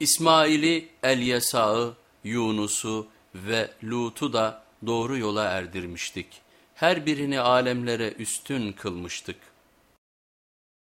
İsmail'i, Elyesa'ı, Yunus'u ve Lut'u da doğru yola erdirmiştik. Her birini alemlere üstün kılmıştık.